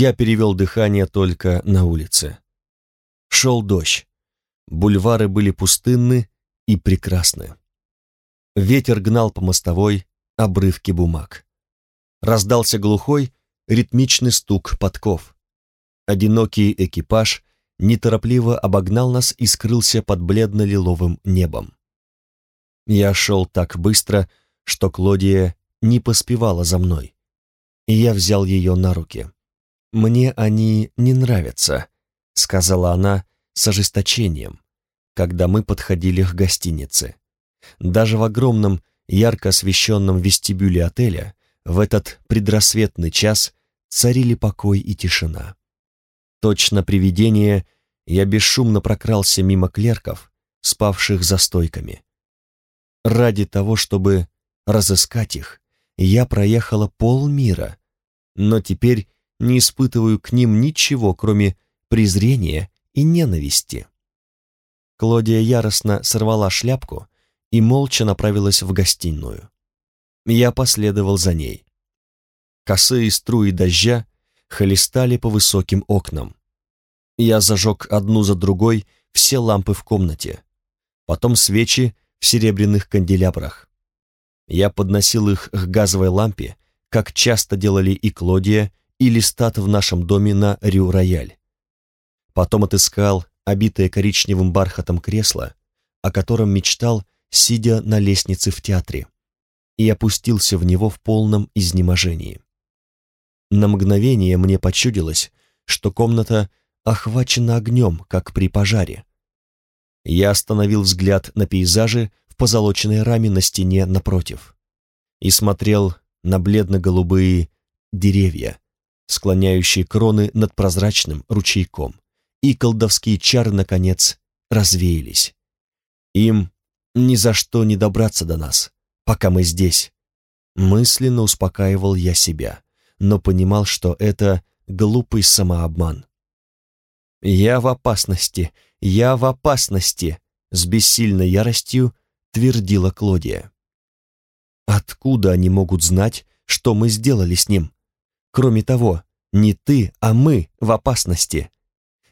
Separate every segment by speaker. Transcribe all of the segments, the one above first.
Speaker 1: Я перевел дыхание только на улице. Шел дождь. Бульвары были пустынны и прекрасны. Ветер гнал по мостовой обрывки бумаг. Раздался глухой, ритмичный стук подков. Одинокий экипаж неторопливо обогнал нас и скрылся под бледно-лиловым небом. Я шел так быстро, что Клодия не поспевала за мной, и я взял ее на руки. «Мне они не нравятся», — сказала она с ожесточением, когда мы подходили к гостинице. Даже в огромном, ярко освещенном вестибюле отеля в этот предрассветный час царили покой и тишина. Точно привидение, я бесшумно прокрался мимо клерков, спавших за стойками. Ради того, чтобы разыскать их, я проехала полмира, но теперь не испытываю к ним ничего, кроме презрения и ненависти. Клодия яростно сорвала шляпку и молча направилась в гостиную. Я последовал за ней. Косые струи дождя холестали по высоким окнам. Я зажег одну за другой все лампы в комнате, потом свечи в серебряных канделябрах. Я подносил их к газовой лампе, как часто делали и Клодия, и Листат в нашем доме на Рю-Рояль. Потом отыскал обитое коричневым бархатом кресло, о котором мечтал, сидя на лестнице в театре, и опустился в него в полном изнеможении. На мгновение мне почудилось, что комната охвачена огнем, как при пожаре. Я остановил взгляд на пейзажи в позолоченной раме на стене напротив и смотрел на бледно-голубые деревья, склоняющие кроны над прозрачным ручейком, и колдовские чары, наконец, развеялись. Им ни за что не добраться до нас, пока мы здесь. Мысленно успокаивал я себя, но понимал, что это глупый самообман. «Я в опасности! Я в опасности!» С бессильной яростью твердила Клодия. «Откуда они могут знать, что мы сделали с ним? Кроме того, не ты, а мы в опасности.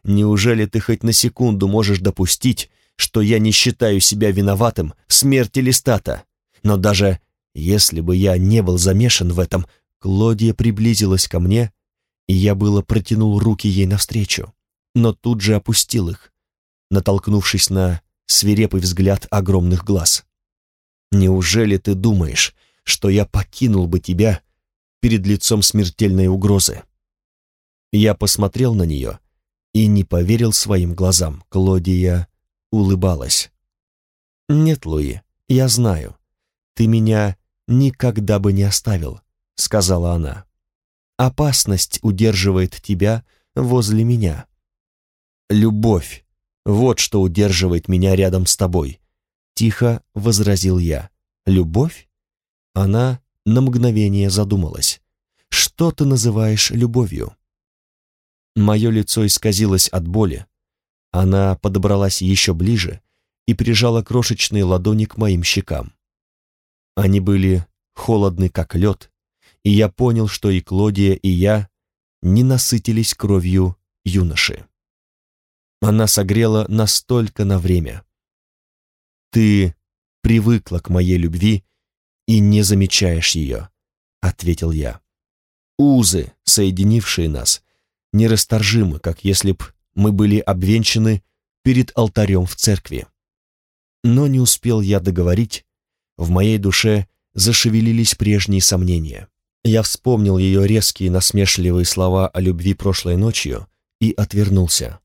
Speaker 1: Неужели ты хоть на секунду можешь допустить, что я не считаю себя виноватым в смерти Листата? Но даже если бы я не был замешан в этом, Клодия приблизилась ко мне, и я было протянул руки ей навстречу но тут же опустил их, натолкнувшись на свирепый взгляд огромных глаз. «Неужели ты думаешь, что я покинул бы тебя перед лицом смертельной угрозы?» Я посмотрел на нее и не поверил своим глазам. Клодия улыбалась. «Нет, Луи, я знаю. Ты меня никогда бы не оставил», — сказала она. «Опасность удерживает тебя возле меня. «Любовь. Вот что удерживает меня рядом с тобой», — тихо возразил я. «Любовь?» Она на мгновение задумалась. «Что ты называешь любовью?» Мое лицо исказилось от боли. Она подобралась еще ближе и прижала крошечные ладони к моим щекам. Они были холодны, как лед, и я понял, что и Клодия, и я не насытились кровью юноши. Она согрела настолько на время. «Ты привыкла к моей любви и не замечаешь ее», — ответил я. «Узы, соединившие нас, нерасторжимы, как если б мы были обвенчаны перед алтарем в церкви». Но не успел я договорить, в моей душе зашевелились прежние сомнения. Я вспомнил ее резкие насмешливые слова о любви прошлой ночью и отвернулся.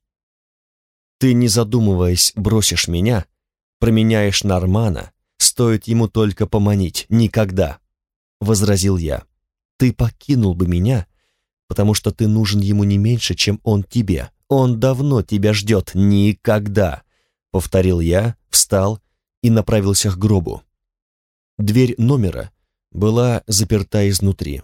Speaker 1: Ты, не задумываясь, бросишь меня, променяешь на Армана, стоит ему только поманить, никогда, — возразил я. Ты покинул бы меня, потому что ты нужен ему не меньше, чем он тебе. Он давно тебя ждет, никогда, — повторил я, встал и направился к гробу. Дверь номера была заперта изнутри,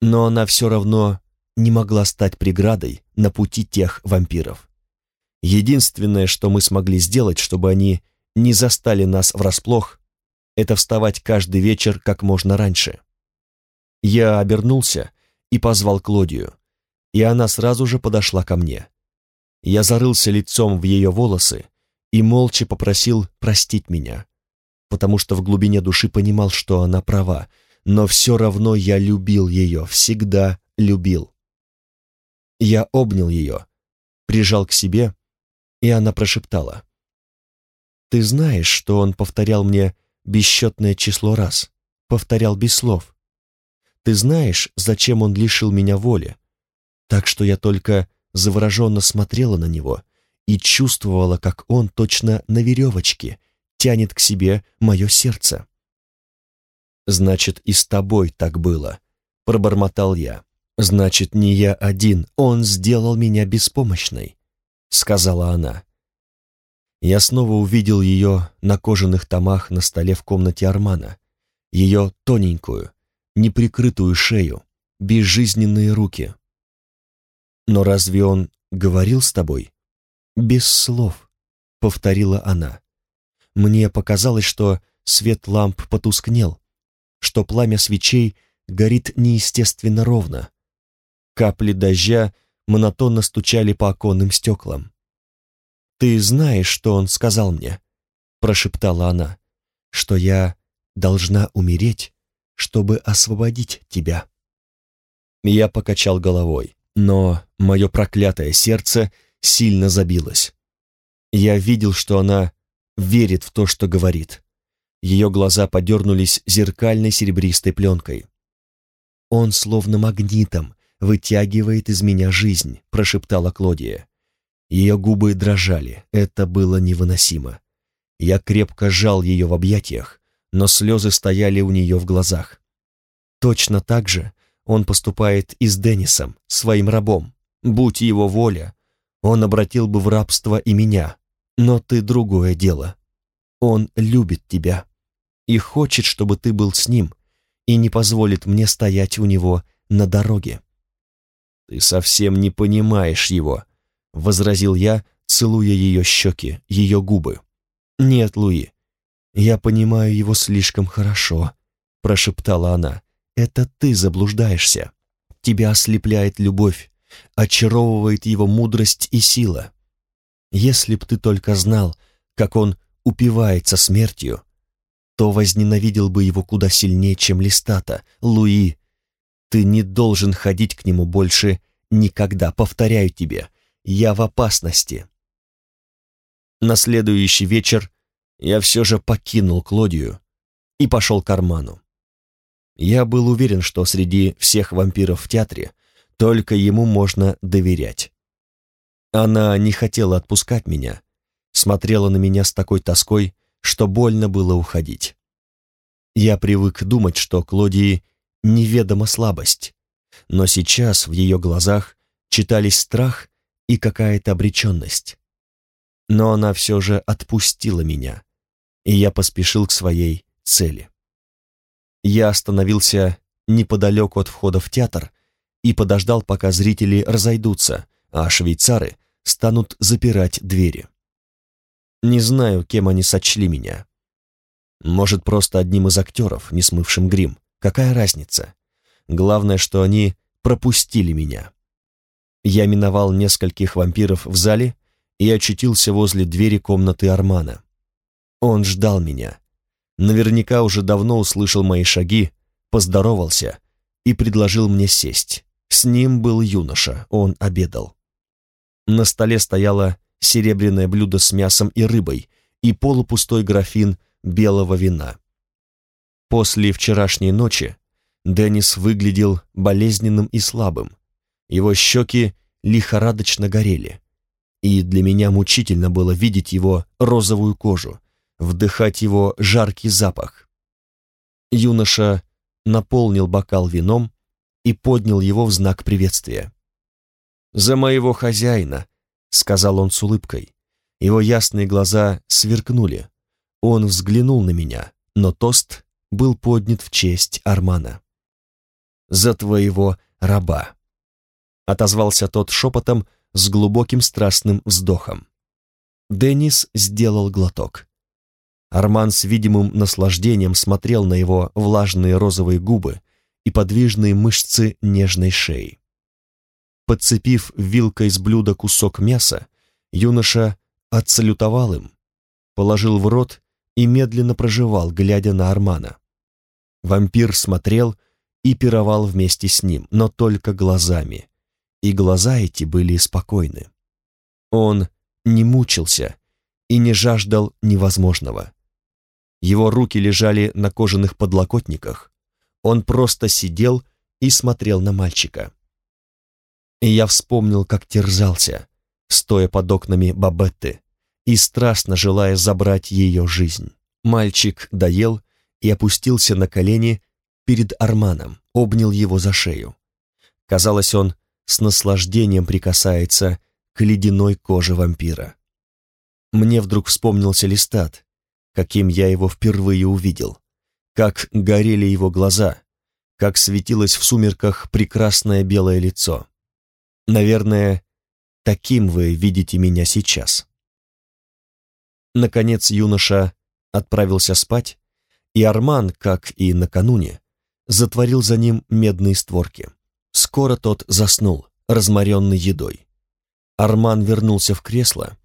Speaker 1: но она все равно не могла стать преградой на пути тех вампиров. Единственное, что мы смогли сделать, чтобы они не застали нас врасплох, это вставать каждый вечер как можно раньше. Я обернулся и позвал Клодию, и она сразу же подошла ко мне. Я зарылся лицом в ее волосы и молча попросил простить меня, потому что в глубине души понимал, что она права, но все равно я любил ее, всегда любил. Я обнял ее, прижал к себе, и она прошептала. «Ты знаешь, что он повторял мне бесчетное число раз, повторял без слов. Ты знаешь, зачем он лишил меня воли, так что я только завороженно смотрела на него и чувствовала, как он точно на веревочке тянет к себе мое сердце. «Значит, и с тобой так было», — пробормотал я. «Значит, не я один, он сделал меня беспомощной», — сказала она. Я снова увидел ее на кожаных томах на столе в комнате Армана, ее тоненькую, неприкрытую шею, безжизненные руки. «Но разве он говорил с тобой?» «Без слов», — повторила она. Мне показалось, что свет ламп потускнел, что пламя свечей горит неестественно ровно. Капли дождя монотонно стучали по оконным стеклам. «Ты знаешь, что он сказал мне?» — прошептала она. «Что я должна умереть, чтобы освободить тебя». Я покачал головой, но мое проклятое сердце сильно забилось. Я видел, что она верит в то, что говорит. Ее глаза подернулись зеркальной серебристой пленкой. «Он словно магнитом вытягивает из меня жизнь», — прошептала Клодия. Ее губы дрожали, это было невыносимо. Я крепко сжал ее в объятиях, но слезы стояли у нее в глазах. Точно так же он поступает и с Деннисом, своим рабом. Будь его воля, он обратил бы в рабство и меня. Но ты другое дело. Он любит тебя и хочет, чтобы ты был с ним, и не позволит мне стоять у него на дороге. Ты совсем не понимаешь его, возразил я, целуя ее щеки, ее губы. Нет, Луи, я понимаю его слишком хорошо, прошептала она. Это ты заблуждаешься. Тебя ослепляет любовь, очаровывает его мудрость и сила. Если б ты только знал, как он упивается смертью, то возненавидел бы его куда сильнее, чем Листата. Луи, ты не должен ходить к нему больше никогда, повторяю тебе, я в опасности. На следующий вечер я все же покинул Клодию и пошел к Арману. Я был уверен, что среди всех вампиров в театре только ему можно доверять. Она не хотела отпускать меня, смотрела на меня с такой тоской, что больно было уходить. Я привык думать, что Клодии неведома слабость, но сейчас в ее глазах читались страх и какая-то обреченность. Но она все же отпустила меня, и я поспешил к своей цели. Я остановился неподалеку от входа в театр и подождал, пока зрители разойдутся, а швейцары станут запирать двери. Не знаю, кем они сочли меня. Может, просто одним из актеров, не смывшим грим. Какая разница? Главное, что они пропустили меня. Я миновал нескольких вампиров в зале и очутился возле двери комнаты Армана. Он ждал меня. Наверняка уже давно услышал мои шаги, поздоровался и предложил мне сесть. С ним был юноша, он обедал. На столе стояло серебряное блюдо с мясом и рыбой и полупустой графин белого вина. После вчерашней ночи Деннис выглядел болезненным и слабым. Его щеки лихорадочно горели, и для меня мучительно было видеть его розовую кожу, вдыхать его жаркий запах. Юноша наполнил бокал вином и поднял его в знак приветствия. «За моего хозяина», — сказал он с улыбкой. Его ясные глаза сверкнули. Он взглянул на меня, но тост был поднят в честь Армана. «За твоего раба», — отозвался тот шепотом с глубоким страстным вздохом. Деннис сделал глоток. Арман с видимым наслаждением смотрел на его влажные розовые губы и подвижные мышцы нежной шеи. Подцепив вилкой с блюда кусок мяса, юноша отсалютовал им, положил в рот и медленно прожевал, глядя на Армана. Вампир смотрел и пировал вместе с ним, но только глазами, и глаза эти были спокойны. Он не мучился и не жаждал невозможного. Его руки лежали на кожаных подлокотниках. Он просто сидел и смотрел на мальчика. И я вспомнил, как терзался, стоя под окнами Бабетты, и страстно желая забрать ее жизнь. Мальчик доел и опустился на колени перед Арманом, обнял его за шею. Казалось, он с наслаждением прикасается к ледяной коже вампира. Мне вдруг вспомнился Листат, каким я его впервые увидел, как горели его глаза, как светилось в сумерках прекрасное белое лицо. Наверное, таким вы видите меня сейчас. Наконец юноша отправился спать, и Арман, как и накануне, затворил за ним медные створки. Скоро тот заснул, разморенный едой. Арман вернулся в кресло,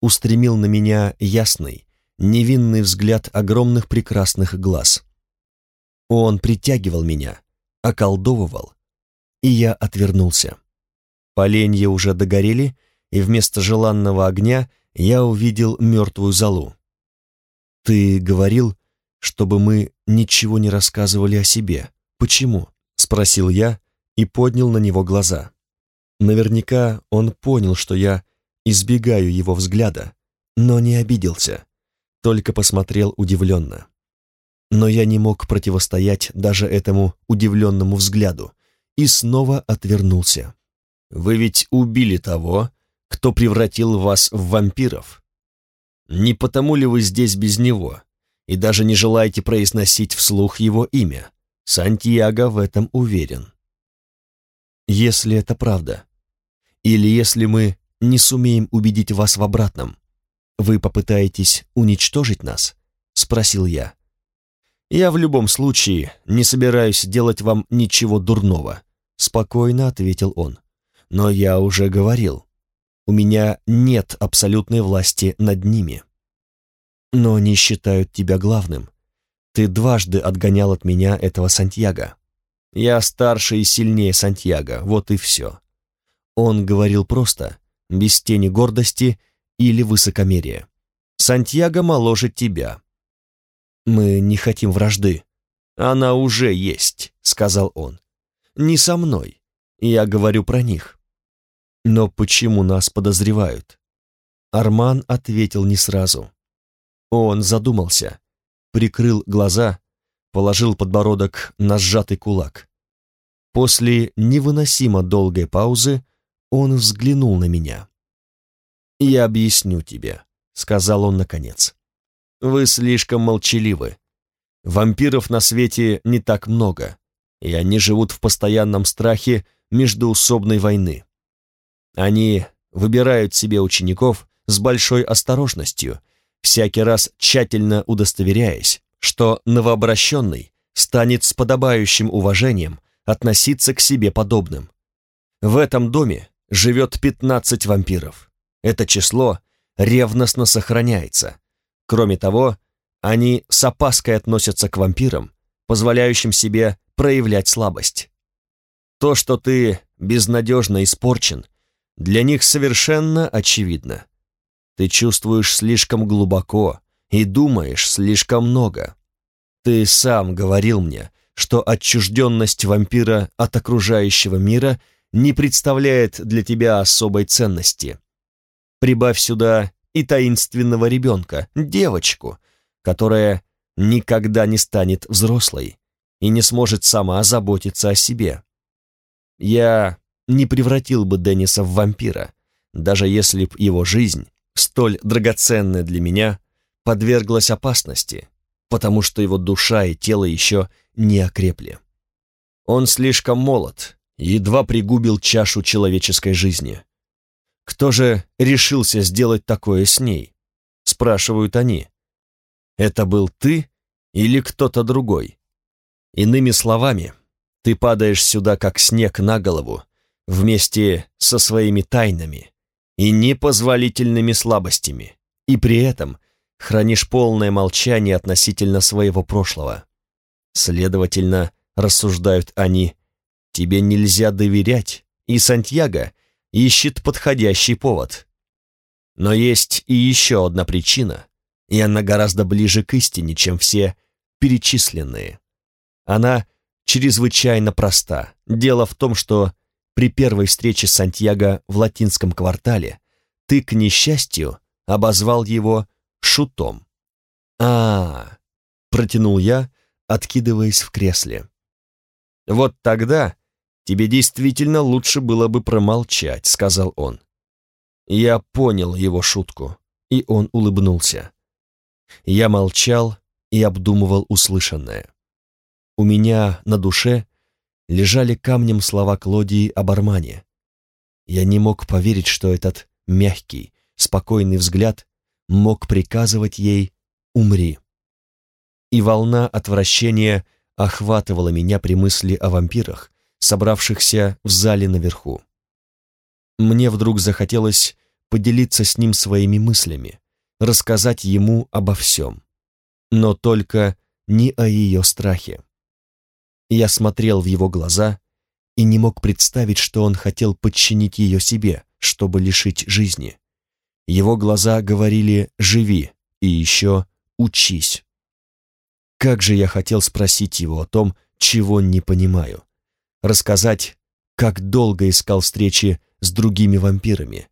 Speaker 1: устремил на меня ясный, невинный взгляд огромных прекрасных глаз. Он притягивал меня, околдовывал, и я отвернулся. Поленья уже догорели, и вместо желанного огня я увидел мертвую золу. «Ты говорил, чтобы мы ничего не рассказывали о себе. Почему?» — спросил я и поднял на него глаза. Наверняка он понял, что я избегаю его взгляда, но не обиделся, только посмотрел удивленно. Но я не мог противостоять даже этому удивленному взгляду и снова отвернулся. «Вы ведь убили того, кто превратил вас в вампиров. Не потому ли вы здесь без него и даже не желаете произносить вслух его имя? Сантьяго в этом уверен. Если это правда, или если мы не сумеем убедить вас в обратном, вы попытаетесь уничтожить нас?» — спросил я. «Я в любом случае не собираюсь делать вам ничего дурного», — спокойно ответил он. «Но я уже говорил, у меня нет абсолютной власти над ними. Но они считают тебя главным. Ты дважды отгонял от меня этого Сантьяго. Я старше и сильнее Сантьяго, вот и все. Он говорил просто, без тени гордости или высокомерия. Сантьяго моложе тебя. Мы не хотим вражды. Она уже есть, сказал он. Не со мной. Я говорю про них. Но почему нас подозревают? Арман ответил не сразу. Он задумался, прикрыл глаза, положил подбородок на сжатый кулак. После невыносимо долгой паузы он взглянул на меня. «Я объясню тебе», — сказал он наконец. «Вы слишком молчаливы. Вампиров на свете не так много, и они живут в постоянном страхе междуусобной войны. Они выбирают себе учеников с большой осторожностью, всякий раз тщательно удостоверяясь, что новообращенный станет с подобающим уважением относиться к себе подобным. В этом доме живет 15 вампиров. Это число ревностно сохраняется. Кроме того, они с опаской относятся к вампирам, позволяющим себе проявлять слабость. То, что ты безнадежно испорчен, для них совершенно очевидно. Ты чувствуешь слишком глубоко и думаешь слишком много. Ты сам говорил мне, что отчужденность вампира от окружающего мира не представляет для тебя особой ценности. Прибавь сюда и таинственного ребенка, девочку, которая никогда не станет взрослой и не сможет сама заботиться о себе. Я не превратил бы Денниса в вампира, даже если б его жизнь, столь драгоценная для меня, подверглась опасности, потому что его душа и тело еще не окрепли. Он слишком молод, едва пригубил чашу человеческой жизни. Кто же решился сделать такое с ней? Спрашивают они. Это был ты или кто-то другой? Иными словами, ты падаешь сюда, как снег на голову, вместе со своими тайнами и непозволительными слабостями, и при этом хранишь полное молчание относительно своего прошлого. Следовательно, рассуждают они, тебе нельзя доверять, и Сантьяго ищет подходящий повод. Но есть и еще одна причина, и она гораздо ближе к истине, чем все перечисленные. Она чрезвычайно проста. Дело в том, что при первой встрече с Сантьяго в латинском квартале ты, к несчастью, обозвал его шутом. а, -а, -а протянул я, откидываясь в кресле. «Вот тогда тебе действительно лучше было бы промолчать», — сказал он. Я понял его шутку, и он улыбнулся. Я молчал и обдумывал услышанное. У меня на душе лежали камнем слова Клодии об Армане. Я не мог поверить, что этот мягкий, спокойный взгляд мог приказывать ей «умри». И волна отвращения охватывала меня при мысли о вампирах, собравшихся в зале наверху. Мне вдруг захотелось поделиться с ним своими мыслями, рассказать ему обо всем. Но только не о ее страхе. Я смотрел в его глаза и не мог представить, что он хотел подчинить ее себе, чтобы лишить жизни. Его глаза говорили «живи» и еще «учись». Как же я хотел спросить его о том, чего не понимаю. Рассказать, как долго искал встречи с другими вампирами.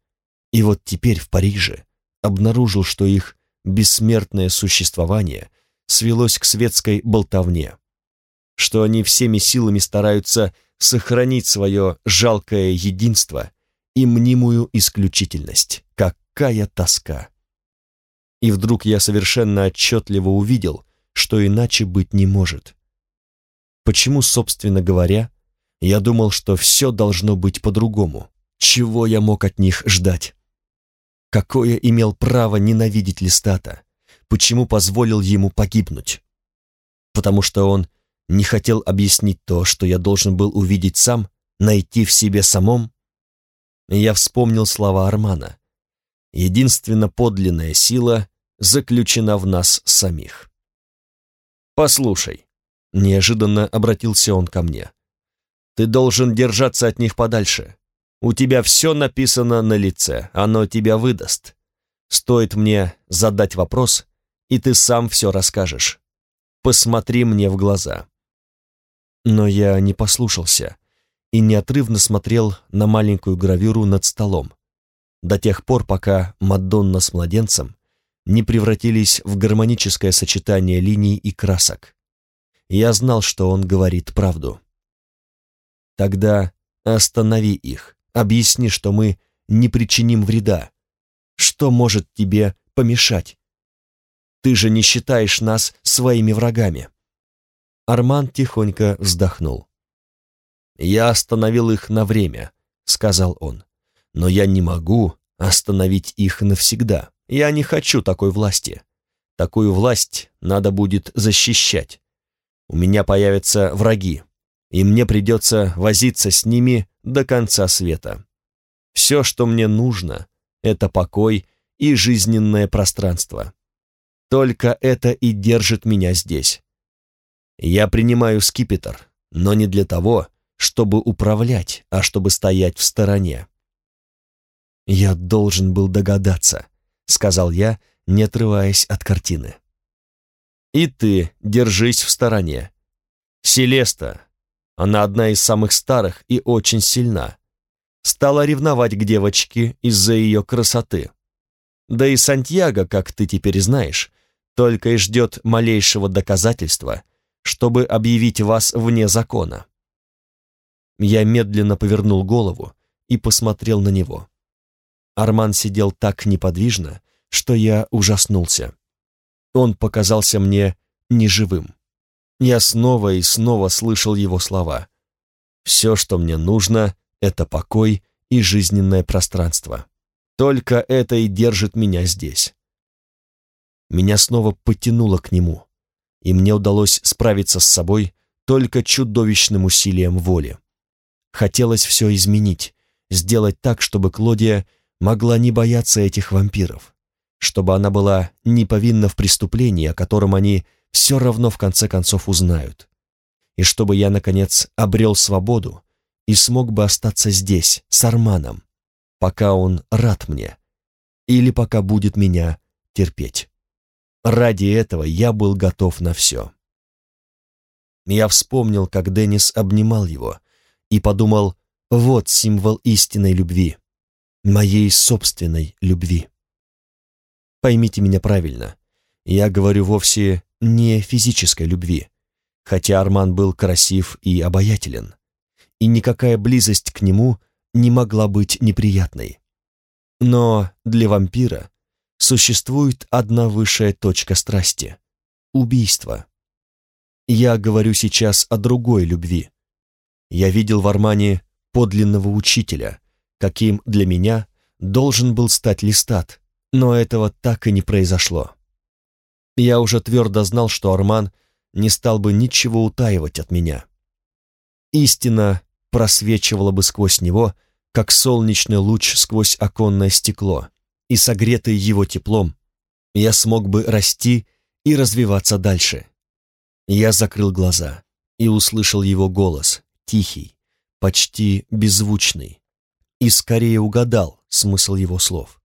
Speaker 1: И вот теперь в Париже обнаружил, что их бессмертное существование свелось к светской болтовне, что они всеми силами стараются сохранить свое жалкое единство и мнимую исключительность. Какая тоска! И вдруг я совершенно отчетливо увидел, что иначе быть не может. Почему, собственно говоря, я думал, что все должно быть по-другому? Чего я мог от них ждать? Какое имел право ненавидеть Листата? Почему позволил ему погибнуть? Потому что он не хотел объяснить то, что я должен был увидеть сам, найти в себе самом? Я вспомнил слова Армана. Единственно подлинная сила заключена в нас самих. «Послушай», — неожиданно обратился он ко мне, «ты должен держаться от них подальше. У тебя все написано на лице, оно тебя выдаст. Стоит мне задать вопрос, и ты сам все расскажешь. Посмотри мне в глаза». Но я не послушался и неотрывно смотрел на маленькую гравюру над столом, до тех пор, пока Мадонна с младенцем не превратились в гармоническое сочетание линий и красок. Я знал, что он говорит правду. Тогда останови их, объясни, что мы не причиним вреда. Что может тебе помешать? Ты же не считаешь нас своими врагами. Арман тихонько вздохнул. «Я остановил их на время», — сказал он. «Но я не могу остановить их навсегда. Я не хочу такой власти. Такую власть надо будет защищать. У меня появятся враги, и мне придется возиться с ними до конца света. Все, что мне нужно, это покой и жизненное пространство. Только это и держит меня здесь. Я принимаю скипетр, но не для того, чтобы управлять, а чтобы стоять в стороне. «Я должен был догадаться», — сказал я, не отрываясь от картины. «И ты держись в стороне. Селеста, она одна из самых старых и очень сильна, стала ревновать к девочке из-за ее красоты. Да и Сантьяго, как ты теперь знаешь, только и ждет малейшего доказательства, чтобы объявить вас вне закона». Я медленно повернул голову и посмотрел на него. Арман сидел так неподвижно, что я ужаснулся. Он показался мне неживым. Я снова и снова слышал его слова. «Все, что мне нужно, это покой и жизненное пространство. Только это и держит меня здесь». Меня снова потянуло к нему, и мне удалось справиться с собой только чудовищным усилием воли. Хотелось все изменить, сделать так, чтобы Клодия могла не бояться этих вампиров, чтобы она была не повинна в преступлении, о котором они все равно в конце концов узнают, и чтобы я, наконец, обрел свободу и смог бы остаться здесь, с Арманом, пока он рад мне, или пока будет меня терпеть. Ради этого я был готов на все. Я вспомнил, как Деннис обнимал его, и подумал, вот символ истинной любви, моей собственной любви. Поймите меня правильно, я говорю вовсе не физической любви, хотя Арман был красив и обаятелен, и никакая близость к нему не могла быть неприятной. Но для вампира существует одна высшая точка страсти — убийство. Я говорю сейчас о другой любви. Я видел в Армане подлинного учителя, каким для меня должен был стать Листат, но этого так и не произошло. Я уже твердо знал, что Арман не стал бы ничего утаивать от меня. Истина просвечивала бы сквозь него, как солнечный луч сквозь оконное стекло, и, согретый его теплом, я смог бы расти и развиваться дальше. Я закрыл глаза и услышал его голос, тихий, почти беззвучный, и скорее угадал смысл его слов.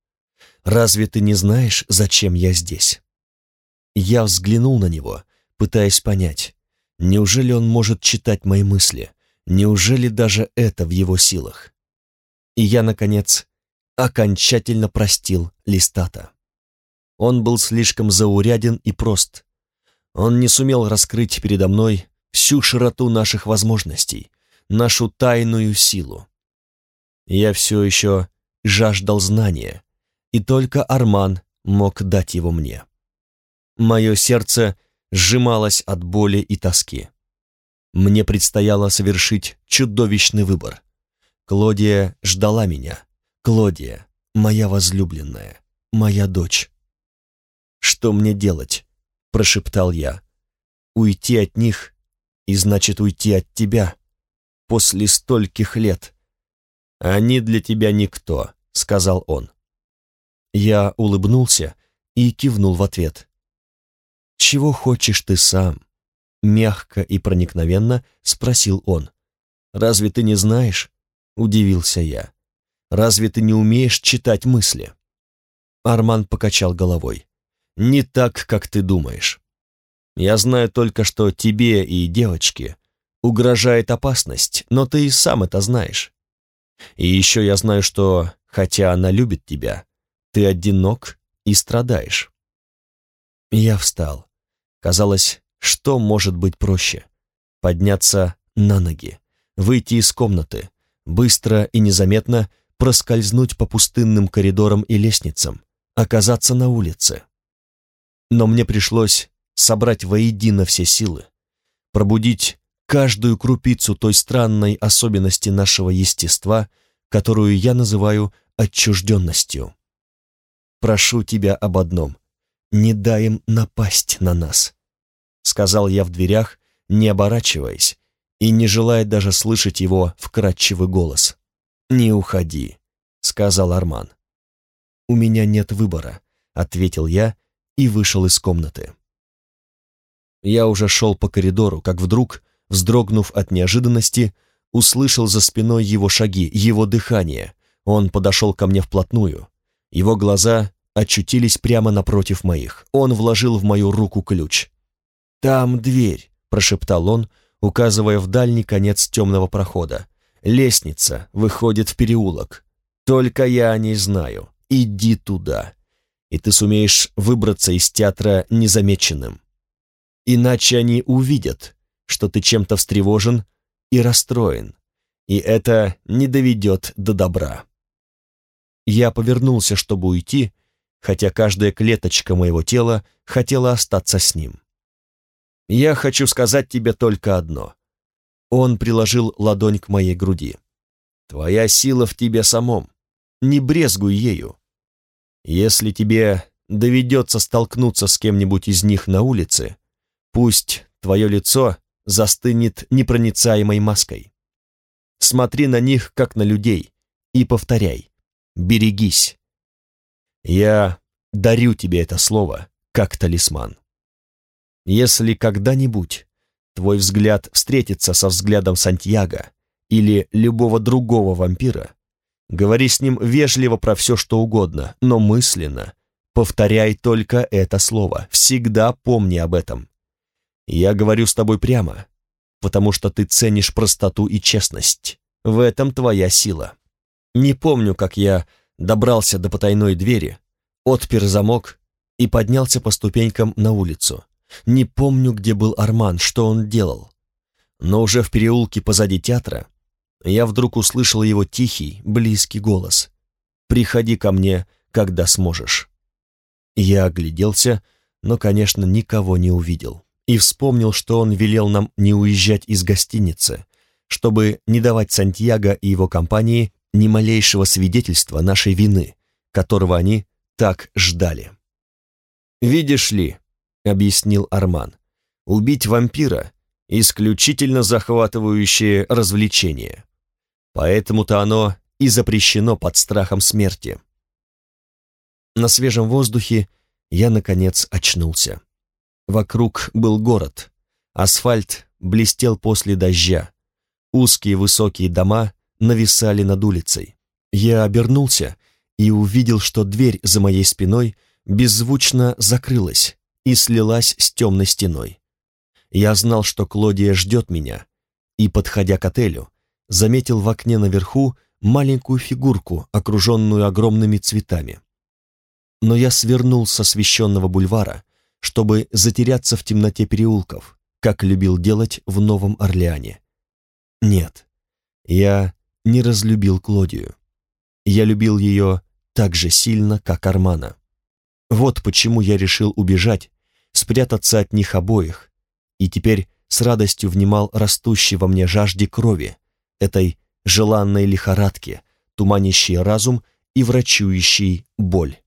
Speaker 1: «Разве ты не знаешь, зачем я здесь?» Я взглянул на него, пытаясь понять, неужели он может читать мои мысли, неужели даже это в его силах? И я, наконец, окончательно простил Листата. Он был слишком зауряден и прост. Он не сумел раскрыть передо мной всю широту наших возможностей, нашу тайную силу. Я все еще жаждал знания, и только Арман мог дать его мне. Мое сердце сжималось от боли и тоски. Мне предстояло совершить чудовищный выбор. Клодия ждала меня, Клодия, моя возлюбленная, моя дочь. «Что мне делать?» — прошептал я. «Уйти от них, и значит уйти от тебя. После стольких лет». «Они для тебя никто», — сказал он. Я улыбнулся и кивнул в ответ. «Чего хочешь ты сам?» Мягко и проникновенно спросил он. «Разве ты не знаешь?» — удивился я. Разве ты не умеешь читать мысли?» Арман покачал головой. «Не так, как ты думаешь. Я знаю только, что тебе и девочке угрожает опасность, но ты и сам это знаешь. И еще я знаю, что, хотя она любит тебя, ты одинок и страдаешь». Я встал. Казалось, что может быть проще? Подняться на ноги, выйти из комнаты, быстро и незаметно проскользнуть по пустынным коридорам и лестницам, оказаться на улице. Но мне пришлось собрать воедино все силы, пробудить каждую крупицу той странной особенности нашего естества, которую я называю отчужденностью. Прошу тебя об одном, не дай им напасть на нас, сказал я в дверях, не оборачиваясь и не желая даже слышать его вкрадчивый голос. «Не уходи», — сказал Арман. «У меня нет выбора», — ответил я и вышел из комнаты. Я уже шел по коридору, как вдруг, вздрогнув от неожиданности, услышал за спиной его шаги, его дыхание. Он подошел ко мне вплотную. Его глаза очутились прямо напротив моих. Он вложил в мою руку ключ. «Там дверь», — прошептал он, указывая в дальний конец темного прохода. Лестница выходит в переулок. Только я о ней знаю. Иди туда, и ты сумеешь выбраться из театра незамеченным. Иначе они увидят, что ты чем-то встревожен и расстроен, и это не доведет до добра. Я повернулся, чтобы уйти, хотя каждая клеточка моего тела хотела остаться с ним. Я хочу сказать тебе только одно. Он приложил ладонь к моей груди. «Твоя сила в тебе самом. Не брезгуй ею. Если тебе доведется столкнуться с кем-нибудь из них на улице, пусть твое лицо застынет непроницаемой маской. Смотри на них, как на людей, и повторяй. Берегись. Я дарю тебе это слово, как талисман. Если когда-нибудь твой взгляд встретится со взглядом Сантьяго или любого другого вампира, говори с ним вежливо про все, что угодно, но мысленно повторяй только это слово, всегда помни об этом. Я говорю с тобой прямо, потому что ты ценишь простоту и честность. В этом твоя сила. Не помню, как я добрался до потайной двери, отпер замок и поднялся по ступенькам на улицу. Не помню, где был Арман, что он делал. Но уже в переулке позади театра я вдруг услышал его тихий, близкий голос. «Приходи ко мне, когда сможешь». Я огляделся, но, конечно, никого не увидел. И вспомнил, что он велел нам не уезжать из гостиницы, чтобы не давать Сантьяго и его компании ни малейшего свидетельства нашей вины, которого они так ждали. «Видишь ли», — объяснил Арман, — «убить вампира — исключительно захватывающее развлечение. Поэтому-то оно и запрещено под страхом смерти». На свежем воздухе я, наконец, очнулся. Вокруг был город. Асфальт блестел после дождя. Узкие высокие дома нависали над улицей. Я обернулся и увидел, что дверь за моей спиной беззвучно закрылась и слилась с темной стеной. Я знал, что Клодия ждет меня, и, подходя к отелю, заметил в окне наверху маленькую фигурку, окруженную огромными цветами. Но я свернул с освещенного бульвара, чтобы затеряться в темноте переулков, как любил делать в Новом Орлеане. Нет, я не разлюбил Клодию. Я любил ее так же сильно, как Армана. Вот почему я решил убежать, спрятаться от них обоих, и теперь с радостью внимал растущей во мне жажде крови, этой желанной лихорадки, туманящей разум и врачующей боль.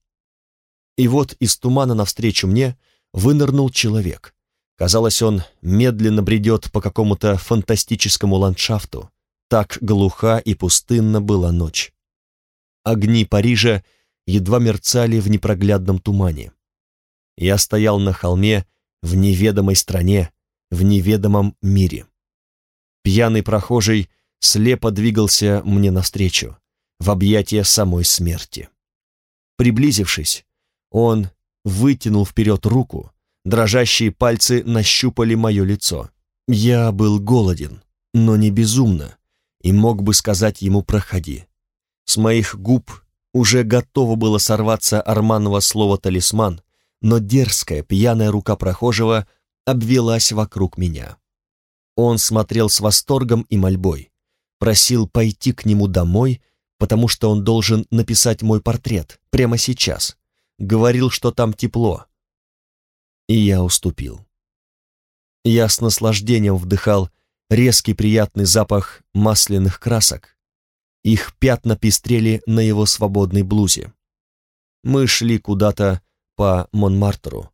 Speaker 1: И вот из тумана навстречу мне вынырнул человек. Казалось, он медленно бредет по какому-то фантастическому ландшафту, так глуха и пустынна была ночь. Огни Парижа едва мерцали в непроглядном тумане. Я стоял на холме в неведомой стране, в неведомом мире. Пьяный прохожий слепо двигался мне навстречу, в объятия самой смерти. Приблизившись, он вытянул вперед руку, дрожащие пальцы нащупали мое лицо. Я был голоден, но не безумно, и мог бы сказать ему «проходи». С моих губ уже готово было сорваться Арманова слово «талисман», но дерзкая, пьяная рука прохожего обвелась вокруг меня. Он смотрел с восторгом и мольбой, просил пойти к нему домой, потому что он должен написать мой портрет прямо сейчас. Говорил, что там тепло. И я уступил. Я с наслаждением вдыхал резкий приятный запах масляных красок. Их пятна пестрели на его свободной блузе. Мы шли куда-то по Монмартру,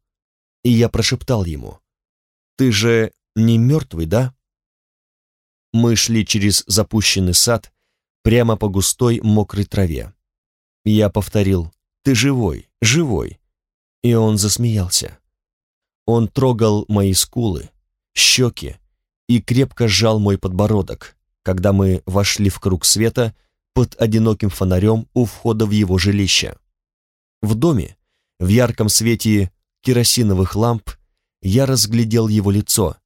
Speaker 1: и я прошептал ему, «Ты же не мертвый, да?» Мы шли через запущенный сад, прямо по густой мокрой траве. Я повторил, «Ты живой, живой!» И он засмеялся. Он трогал мои скулы, щеки, и крепко сжал мой подбородок, когда мы вошли в круг света под одиноким фонарем у входа в его жилище. В доме, в ярком свете керосиновых ламп, я разглядел его лицо,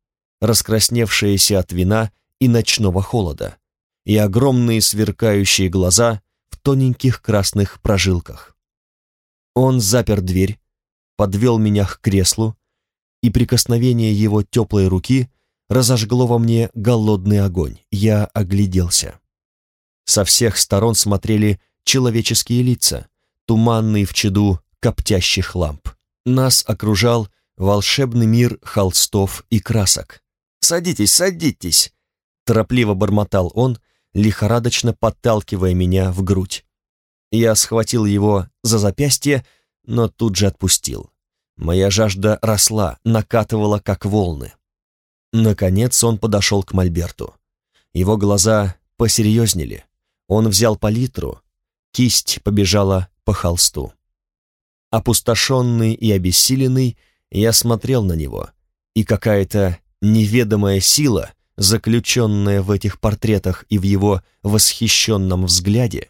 Speaker 1: раскрасневшееся от вина и ночного холода, и огромные сверкающие глаза в тоненьких красных прожилках. Он запер дверь, подвел меня к креслу, и прикосновение его теплой руки разожгло во мне голодный огонь. Я огляделся. Со всех сторон смотрели человеческие лица, туманные в чаду коптящих ламп. Нас окружал волшебный мир холстов и красок. «Садитесь, садитесь!» Торопливо бормотал он, лихорадочно подталкивая меня в грудь. Я схватил его за запястье, но тут же отпустил. Моя жажда росла, накатывала, как волны. Наконец он подошел к Мольберту. Его глаза посерьезнели. Он взял палитру, кисть побежала по холсту. Опустошенный и обессиленный, я смотрел на него, и какая-то неведомая сила, заключенная в этих портретах и в его восхищенном взгляде,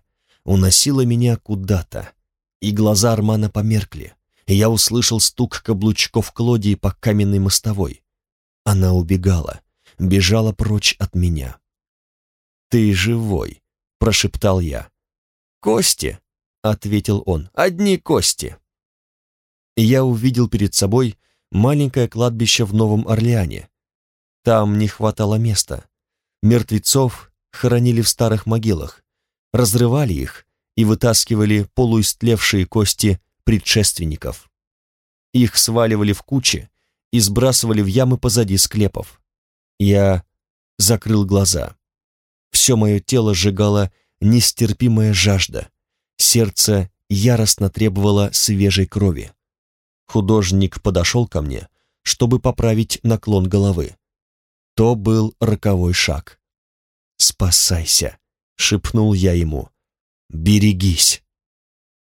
Speaker 1: уносила меня куда-то, и глаза Армана померкли, и я услышал стук каблучков Клодии по каменной мостовой. Она убегала, бежала прочь от меня. «Ты живой», — прошептал я. «Кости», — ответил он, — «одни кости». Я увидел перед собой маленькое кладбище в Новом Орлеане. Там не хватало места. Мертвецов хоронили в старых могилах, разрывали их и вытаскивали полуистлевшие кости предшественников. Их сваливали в кучи и сбрасывали в ямы позади склепов. Я закрыл глаза. Все мое тело сжигало нестерпимая жажда. Сердце яростно требовало свежей крови. Художник подошел ко мне, чтобы поправить наклон головы. То был роковой шаг. «Спасайся», — шепнул я ему. «Берегись».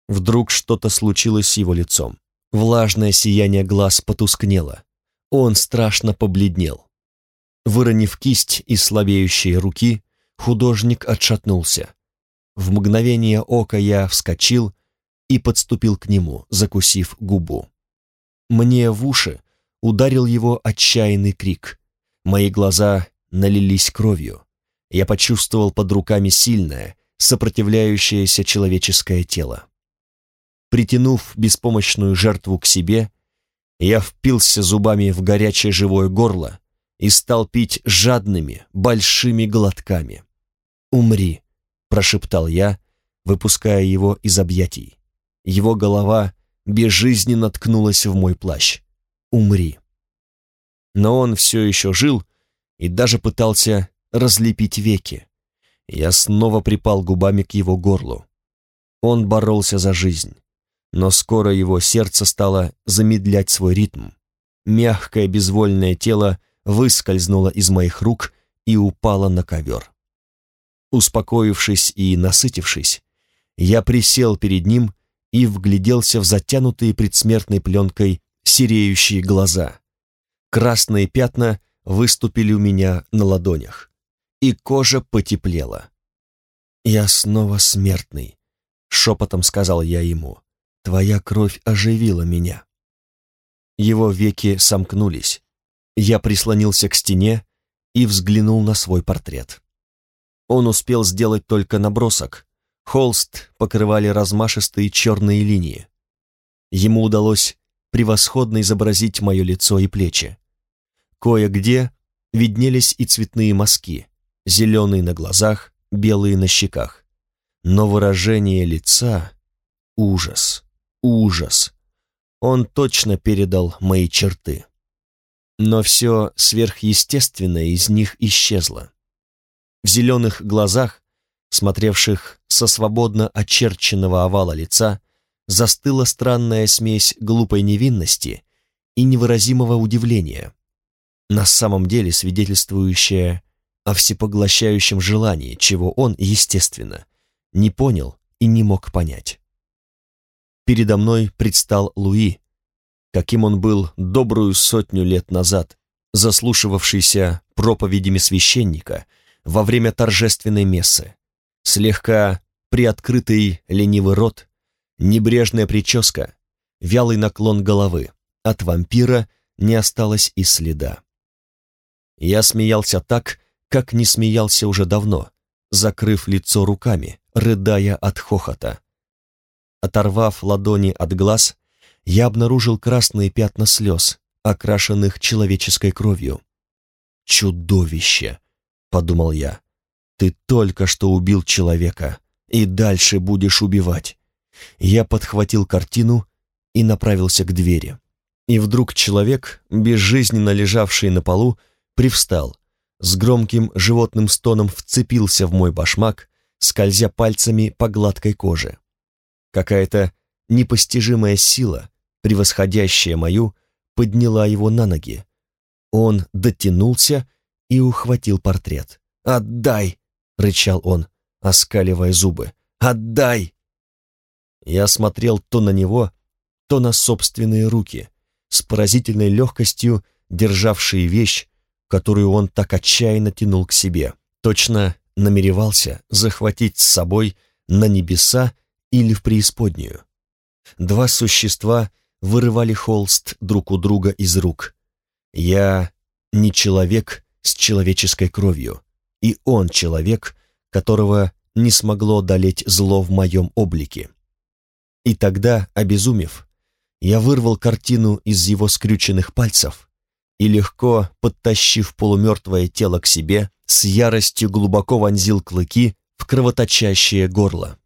Speaker 1: Вдруг что-то случилось с его лицом. Влажное сияние глаз потускнело. Он страшно побледнел. Выронив кисть из слабеющей руки, художник отшатнулся. В мгновение ока я вскочил и подступил к нему, закусив губу. Мне в уши ударил его отчаянный крик. Мои глаза налились кровью. Я почувствовал под руками сильное, сопротивляющееся человеческое тело. Притянув беспомощную жертву к себе, я впился зубами в горячее живое горло и стал пить жадными, большими глотками. «Умри», — прошептал я, выпуская его из объятий. Его голова безжизненно ткнулась в мой плащ. «Умри». Но он все еще жил и даже пытался разлепить веки. Я снова припал губами к его горлу. Он боролся за жизнь, но скоро его сердце стало замедлять свой ритм. Мягкое безвольное тело выскользнуло из моих рук и упало на ковер. Успокоившись и насытившись, я присел перед ним и вгляделся в затянутые предсмертной пленкой сереющие глаза. Красные пятна выступили у меня на ладонях, и кожа потеплела. «Я снова смертный», — шепотом сказал я ему. «Твоя кровь оживила меня». Его веки сомкнулись. Я прислонился к стене и взглянул на свой портрет. Он успел сделать только набросок, Холст покрывали размашистые черные линии. Ему удалось превосходно изобразить мое лицо и плечи. Кое-где виднелись и цветные мазки, зеленые на глазах, белые на щеках. Но выражение лица — ужас, ужас. Он точно передал мои черты. Но все сверхъестественное из них исчезло. В зеленых глазах смотревших со свободно очерченного овала лица, застыла странная смесь глупой невинности и невыразимого удивления, на самом деле свидетельствующая о всепоглощающем желании, чего он, естественно, не понял и не мог понять. Передо мной предстал Луи, каким он был добрую сотню лет назад, заслушивавшийся проповедями священника во время торжественной мессы, Слегка приоткрытый ленивый рот, небрежная прическа, вялый наклон головы. От вампира не осталось и следа. Я смеялся так, как не смеялся уже давно, закрыв лицо руками, рыдая от хохота. Оторвав ладони от глаз, я обнаружил красные пятна слез, окрашенных человеческой кровью. «Чудовище!» — подумал я. Ты только что убил человека и дальше будешь убивать. Я подхватил картину и направился к двери. И вдруг человек, безжизненно лежавший на полу, привстал, с громким животным стоном вцепился в мой башмак, скользя пальцами по гладкой коже. Какая-то непостижимая сила, превосходящая мою, подняла его на ноги. Он дотянулся и ухватил портрет. «Отдай!» — рычал он, оскаливая зубы. «Отдай!» Я смотрел то на него, то на собственные руки, с поразительной легкостью державшие вещь, которую он так отчаянно тянул к себе. Точно намеревался захватить с собой на небеса или в преисподнюю. Два существа вырывали холст друг у друга из рук. Я не человек с человеческой кровью, и он человек, которого не смогло одолеть зло в моем облике. И тогда, обезумев, я вырвал картину из его скрюченных пальцев и, легко подтащив полумертвое тело к себе, с яростью глубоко вонзил клыки в кровоточащее горло.